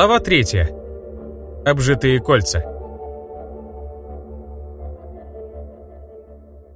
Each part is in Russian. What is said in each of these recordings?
Глава 3. Обжитые кольца.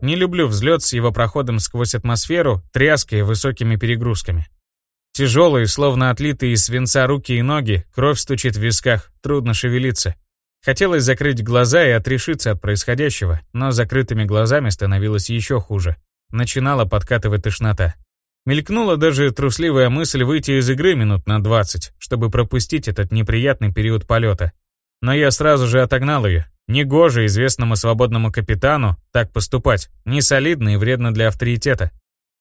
Не люблю взлет с его проходом сквозь атмосферу, тряской и высокими перегрузками. Тяжелые, словно отлитые из свинца руки и ноги, кровь стучит в висках, трудно шевелиться. Хотелось закрыть глаза и отрешиться от происходящего, но закрытыми глазами становилось еще хуже. Начинала подкатывать тошнота. Мелькнула даже трусливая мысль выйти из игры минут на 20, чтобы пропустить этот неприятный период полета. Но я сразу же отогнал ее. Негоже известному свободному капитану так поступать, не солидно и вредно для авторитета.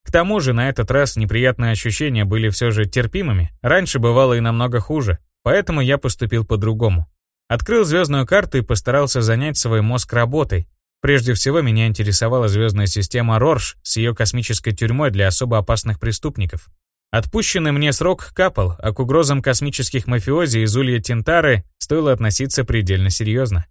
К тому же на этот раз неприятные ощущения были все же терпимыми, раньше бывало и намного хуже, поэтому я поступил по-другому. Открыл звездную карту и постарался занять свой мозг работой, Прежде всего, меня интересовала звездная система Рорш с ее космической тюрьмой для особо опасных преступников. Отпущенный мне срок капал, а к угрозам космических мафиози из Улья Тинтары стоило относиться предельно серьезно.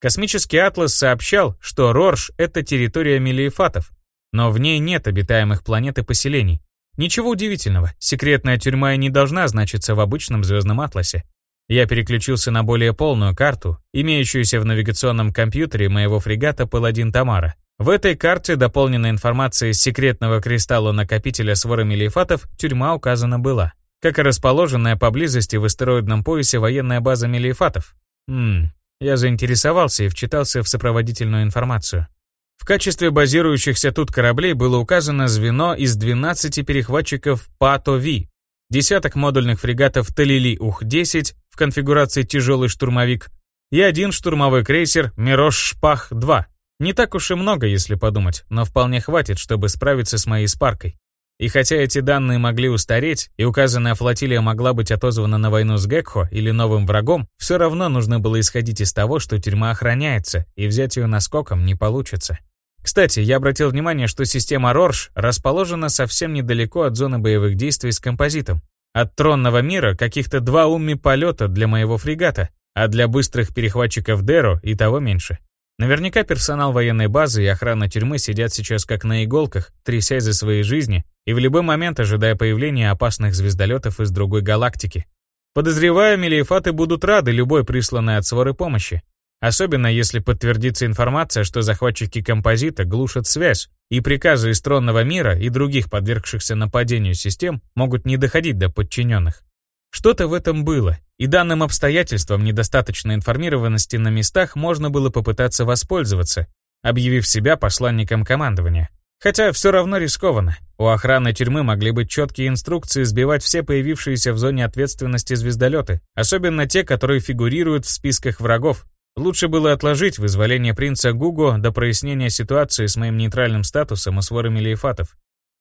Космический атлас сообщал, что Рорш — это территория мелиефатов, но в ней нет обитаемых планет и поселений. Ничего удивительного, секретная тюрьма и не должна значиться в обычном звездном атласе. Я переключился на более полную карту, имеющуюся в навигационном компьютере моего фрегата «Паладин Тамара». В этой карте, дополненной информацией секретного кристалла-накопителя с ворами лейфатов, тюрьма указана была, как и расположенная поблизости в астероидном поясе военная база Мелиефатов. Ммм, я заинтересовался и вчитался в сопроводительную информацию. В качестве базирующихся тут кораблей было указано звено из 12 перехватчиков ПАТО-Ви, десяток модульных фрегатов Талили-Ух-10 в конфигурации тяжелый штурмовик и один штурмовой крейсер «Мирош-Шпах-2». Не так уж и много, если подумать, но вполне хватит, чтобы справиться с моей спаркой. И хотя эти данные могли устареть, и указанная флотилия могла быть отозвана на войну с Гекхо или новым врагом, все равно нужно было исходить из того, что тюрьма охраняется, и взять ее наскоком не получится. Кстати, я обратил внимание, что система Рорш расположена совсем недалеко от зоны боевых действий с композитом. От тронного мира каких-то два умми полета для моего фрегата, а для быстрых перехватчиков Деро и того меньше. Наверняка персонал военной базы и охрана тюрьмы сидят сейчас как на иголках, трясясь за свои жизни и в любой момент ожидая появления опасных звездолетов из другой галактики. Подозреваю, мелиефаты будут рады любой присланной от своры помощи. Особенно если подтвердится информация, что захватчики композита глушат связь, и приказы из тронного мира и других подвергшихся нападению систем могут не доходить до подчиненных. Что-то в этом было, и данным обстоятельством недостаточной информированности на местах можно было попытаться воспользоваться, объявив себя посланником командования. Хотя все равно рискованно. У охраны тюрьмы могли быть четкие инструкции сбивать все появившиеся в зоне ответственности звездолеты, особенно те, которые фигурируют в списках врагов, Лучше было отложить вызволение принца Гуго до прояснения ситуации с моим нейтральным статусом и сворами лейфатов.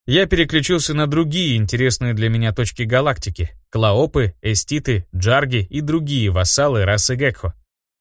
Я переключился на другие интересные для меня точки галактики — Клаопы, Эститы, Джарги и другие вассалы расы Гекхо.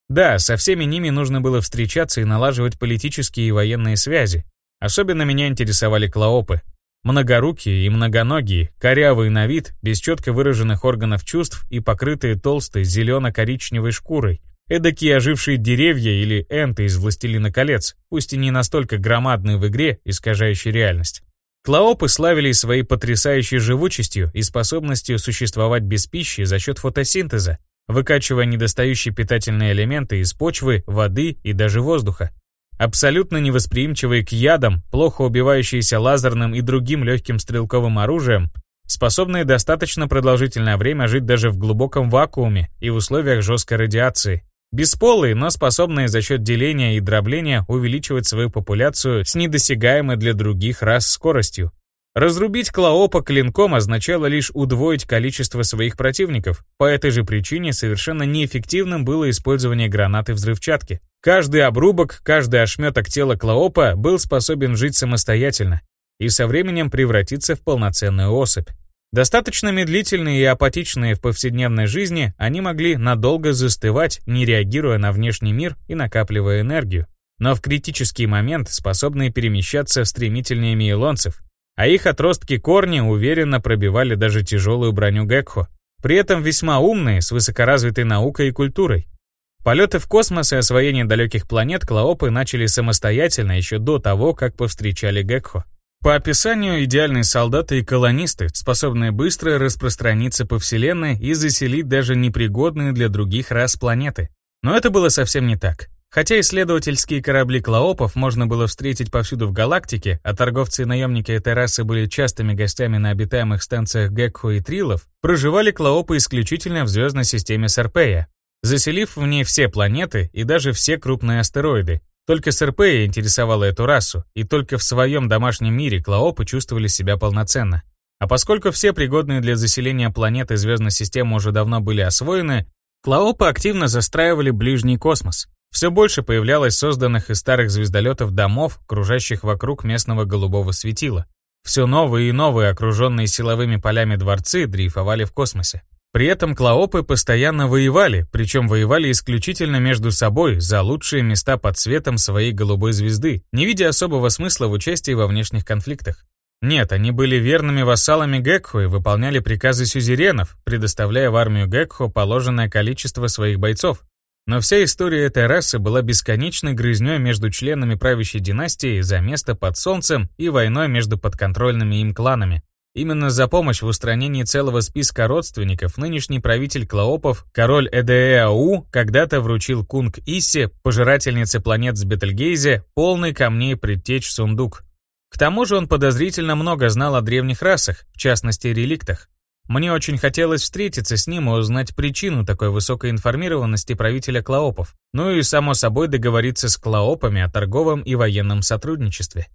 Да, со всеми ними нужно было встречаться и налаживать политические и военные связи. Особенно меня интересовали Клаопы. Многорукие и многоногие, корявые на вид, без четко выраженных органов чувств и покрытые толстой зелено-коричневой шкурой, Эдакие ожившие деревья или энты из «Властелина колец», пусть и не настолько громадные в игре, искажающие реальность. Клаопы славились своей потрясающей живучестью и способностью существовать без пищи за счет фотосинтеза, выкачивая недостающие питательные элементы из почвы, воды и даже воздуха. Абсолютно невосприимчивые к ядам, плохо убивающиеся лазерным и другим легким стрелковым оружием, способные достаточно продолжительное время жить даже в глубоком вакууме и в условиях жесткой радиации, Бесполые, но способные за счет деления и дробления увеличивать свою популяцию с недосягаемой для других рас скоростью. Разрубить Клаопа клинком означало лишь удвоить количество своих противников. По этой же причине совершенно неэффективным было использование гранаты взрывчатки. Каждый обрубок, каждый ошметок тела Клаопа был способен жить самостоятельно и со временем превратиться в полноценную особь. Достаточно медлительные и апатичные в повседневной жизни, они могли надолго застывать, не реагируя на внешний мир и накапливая энергию. Но в критический момент способные перемещаться стремительнее мейлонцев, а их отростки корни уверенно пробивали даже тяжелую броню Гекхо. При этом весьма умные, с высокоразвитой наукой и культурой. Полеты в космос и освоение далеких планет Клаопы начали самостоятельно еще до того, как повстречали Гекхо. По описанию, идеальные солдаты и колонисты, способные быстро распространиться по Вселенной и заселить даже непригодные для других рас планеты. Но это было совсем не так. Хотя исследовательские корабли Клоопов можно было встретить повсюду в галактике, а торговцы и наемники этой расы были частыми гостями на обитаемых станциях Гекхо и Трилов, проживали Клоопы исключительно в звездной системе Сарпея, заселив в ней все планеты и даже все крупные астероиды. Только Сарпея интересовала эту расу, и только в своем домашнем мире Клоопы чувствовали себя полноценно. А поскольку все пригодные для заселения планеты звездной системы уже давно были освоены, Клоопы активно застраивали ближний космос. Все больше появлялось созданных из старых звездолетов домов, кружащих вокруг местного голубого светила. Все новые и новые, окруженные силовыми полями дворцы, дрейфовали в космосе. При этом клоопы постоянно воевали, причем воевали исключительно между собой за лучшие места под светом своей голубой звезды, не видя особого смысла в участии во внешних конфликтах. Нет, они были верными вассалами Гекхо и выполняли приказы сюзеренов, предоставляя в армию Гекхо положенное количество своих бойцов, но вся история этой расы была бесконечной грызнёй между членами правящей династии за место под солнцем и войной между подконтрольными им кланами. Именно за помощь в устранении целого списка родственников нынешний правитель Клоопов, король Эдеау, когда-то вручил Кунг Иссе, пожирательнице планет с Бетельгейзе, полный камней предтеч сундук. К тому же он подозрительно много знал о древних расах, в частности реликтах. Мне очень хотелось встретиться с ним и узнать причину такой высокой информированности правителя Клоопов, ну и, само собой, договориться с Клоопами о торговом и военном сотрудничестве.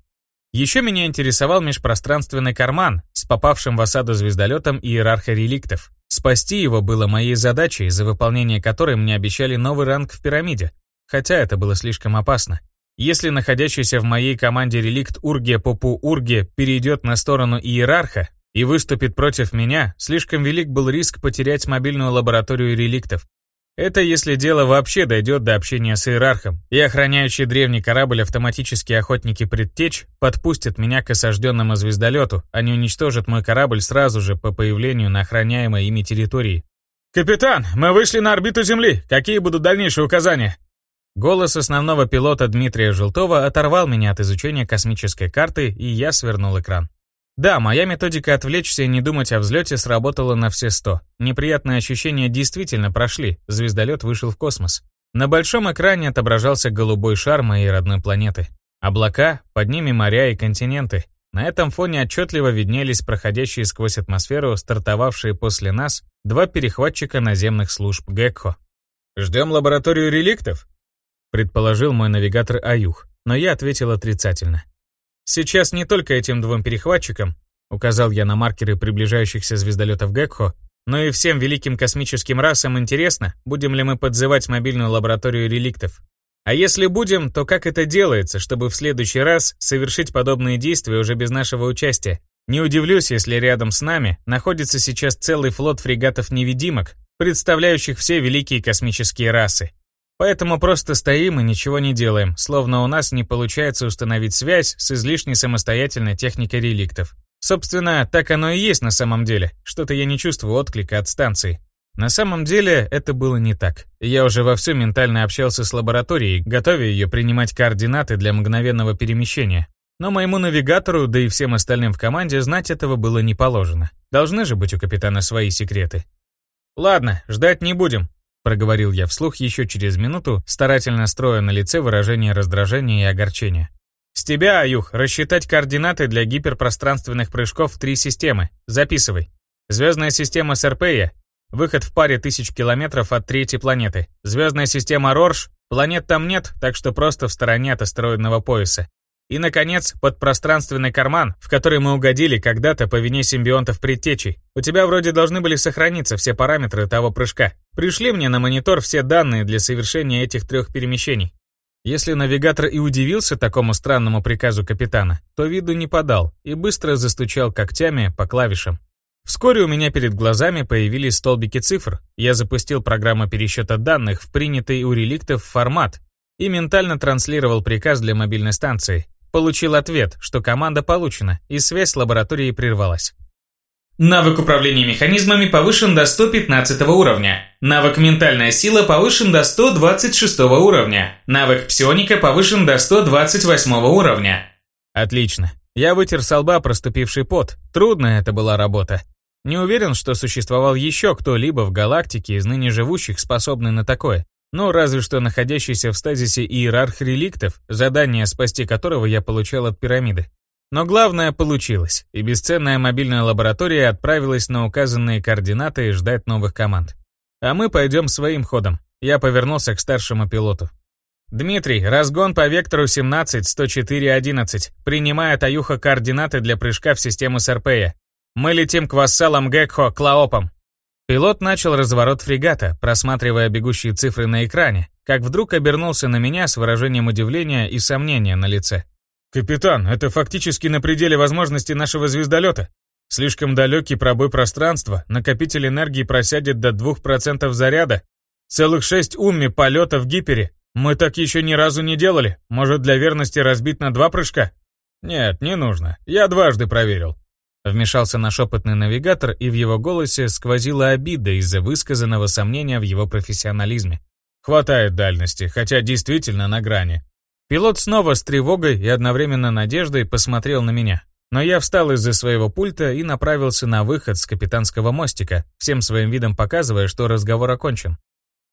Еще меня интересовал межпространственный карман с попавшим в осаду звездолетом иерарха реликтов. Спасти его было моей задачей, за выполнение которой мне обещали новый ранг в пирамиде, хотя это было слишком опасно. Если находящийся в моей команде реликт Урге Попу Урге перейдет на сторону иерарха, и выступит против меня, слишком велик был риск потерять мобильную лабораторию реликтов. Это если дело вообще дойдет до общения с иерархом, и охраняющий древний корабль автоматические охотники предтеч подпустят меня к осажденному звездолету, а не уничтожат мой корабль сразу же по появлению на охраняемой ими территории. «Капитан, мы вышли на орбиту Земли. Какие будут дальнейшие указания?» Голос основного пилота Дмитрия Желтова оторвал меня от изучения космической карты, и я свернул экран. Да, моя методика отвлечься и не думать о взлете сработала на все сто. Неприятные ощущения действительно прошли, звездолет вышел в космос. На большом экране отображался голубой шар моей родной планеты. Облака, под ними моря и континенты. На этом фоне отчетливо виднелись проходящие сквозь атмосферу, стартовавшие после нас, два перехватчика наземных служб Гекко. «Ждем лабораторию реликтов?» предположил мой навигатор Аюх, но я ответил отрицательно. Сейчас не только этим двум перехватчикам, указал я на маркеры приближающихся звездолетов Гекхо, но и всем великим космическим расам интересно, будем ли мы подзывать мобильную лабораторию реликтов. А если будем, то как это делается, чтобы в следующий раз совершить подобные действия уже без нашего участия? Не удивлюсь, если рядом с нами находится сейчас целый флот фрегатов-невидимок, представляющих все великие космические расы. Поэтому просто стоим и ничего не делаем, словно у нас не получается установить связь с излишней самостоятельной техникой реликтов. Собственно, так оно и есть на самом деле. Что-то я не чувствую отклика от станции. На самом деле, это было не так. Я уже вовсю ментально общался с лабораторией, готовя ее принимать координаты для мгновенного перемещения. Но моему навигатору, да и всем остальным в команде, знать этого было не положено. Должны же быть у капитана свои секреты. «Ладно, ждать не будем. Проговорил я вслух еще через минуту, старательно строя на лице выражение раздражения и огорчения. «С тебя, Аюх, рассчитать координаты для гиперпространственных прыжков в три системы. Записывай. Звездная система Серпея. Выход в паре тысяч километров от третьей планеты. Звездная система Рорш. Планет там нет, так что просто в стороне от астероидного пояса. И, наконец, подпространственный карман, в который мы угодили когда-то по вине симбионтов предтечей. У тебя вроде должны были сохраниться все параметры того прыжка. Пришли мне на монитор все данные для совершения этих трех перемещений. Если навигатор и удивился такому странному приказу капитана, то виду не подал и быстро застучал когтями по клавишам. Вскоре у меня перед глазами появились столбики цифр. Я запустил программу пересчета данных в принятый у реликтов формат и ментально транслировал приказ для мобильной станции, Получил ответ, что команда получена, и связь с лабораторией прервалась. Навык управления механизмами повышен до 115 уровня. Навык ментальная сила повышен до 126 уровня. Навык псионика повышен до 128 уровня. Отлично. Я вытер со лба проступивший пот. Трудная это была работа. Не уверен, что существовал еще кто-либо в галактике из ныне живущих, способный на такое. Ну, разве что находящийся в стазисе иерарх реликтов, задание спасти которого я получал от пирамиды. Но главное получилось, и бесценная мобильная лаборатория отправилась на указанные координаты ждать новых команд. А мы пойдем своим ходом. Я повернулся к старшему пилоту. «Дмитрий, разгон по вектору 17-104-11. Принимает Аюха координаты для прыжка в систему СРПЯ. Мы летим к вассалам Гекхо, Клаопам». Пилот начал разворот фрегата, просматривая бегущие цифры на экране, как вдруг обернулся на меня с выражением удивления и сомнения на лице. «Капитан, это фактически на пределе возможностей нашего звездолета. Слишком далекий пробой пространства, накопитель энергии просядет до 2% заряда. Целых 6 умми полета в гипере. Мы так еще ни разу не делали. Может, для верности разбить на два прыжка? Нет, не нужно. Я дважды проверил. Вмешался наш опытный навигатор, и в его голосе сквозила обида из-за высказанного сомнения в его профессионализме. Хватает дальности, хотя действительно на грани. Пилот снова с тревогой и одновременно надеждой посмотрел на меня. Но я встал из-за своего пульта и направился на выход с капитанского мостика, всем своим видом показывая, что разговор окончен.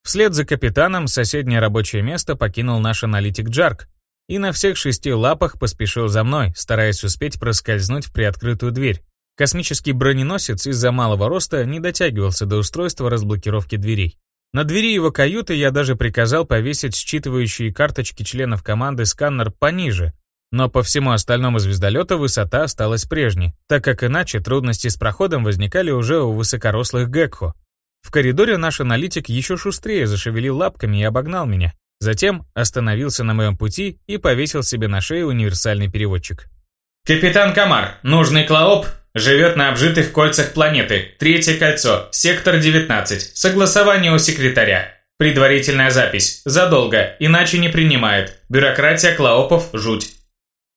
Вслед за капитаном соседнее рабочее место покинул наш аналитик Джарк и на всех шести лапах поспешил за мной, стараясь успеть проскользнуть в приоткрытую дверь. Космический броненосец из-за малого роста не дотягивался до устройства разблокировки дверей. На двери его каюты я даже приказал повесить считывающие карточки членов команды сканер пониже, но по всему остальному звездолета высота осталась прежней, так как иначе трудности с проходом возникали уже у высокорослых Гекхо, в коридоре наш аналитик еще шустрее зашевелил лапками и обогнал меня. Затем остановился на моем пути и повесил себе на шею универсальный переводчик. «Капитан Камар, нужный Клаоп живет на обжитых кольцах планеты. Третье кольцо, сектор 19. Согласование у секретаря. Предварительная запись. Задолго, иначе не принимает. Бюрократия Клаопов – жуть.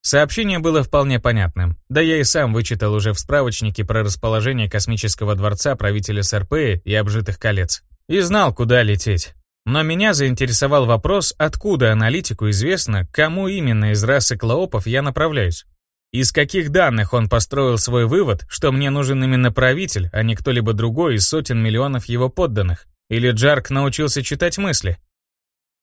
Сообщение было вполне понятным. Да я и сам вычитал уже в справочнике про расположение космического дворца правителя Сарпеи и обжитых колец. И знал, куда лететь. Но меня заинтересовал вопрос, откуда аналитику известно, кому именно из расы клоопов я направляюсь. Из каких данных он построил свой вывод, что мне нужен именно правитель, а не кто-либо другой из сотен миллионов его подданных? Или Джарк научился читать мысли?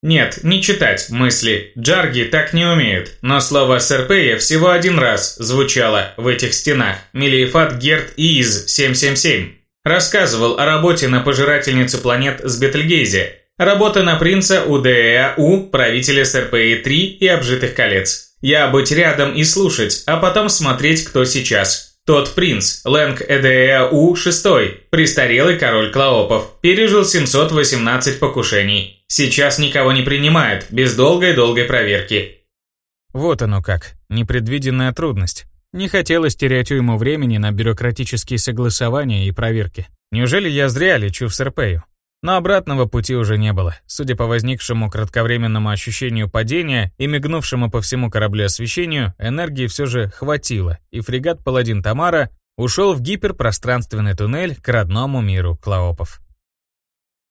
Нет, не читать мысли. Джарги так не умеют. Но слово СРП всего один раз звучало в этих стенах. Мелиефат Герт Из 777. Рассказывал о работе на пожирательнице планет с Бетельгейзе. Работа на принца УДЭАУ, правителя СРПИ-3 и обжитых колец. Я быть рядом и слушать, а потом смотреть, кто сейчас. Тот принц, Лэнг Эдеау VI, престарелый король Клаопов, пережил 718 покушений. Сейчас никого не принимают, без долгой-долгой проверки. Вот оно как, непредвиденная трудность. Не хотелось терять уйму времени на бюрократические согласования и проверки. Неужели я зря лечу в Серпею? Но обратного пути уже не было. Судя по возникшему кратковременному ощущению падения и мигнувшему по всему кораблю освещению, энергии все же хватило, и фрегат «Паладин Тамара» ушел в гиперпространственный туннель к родному миру Клаопов.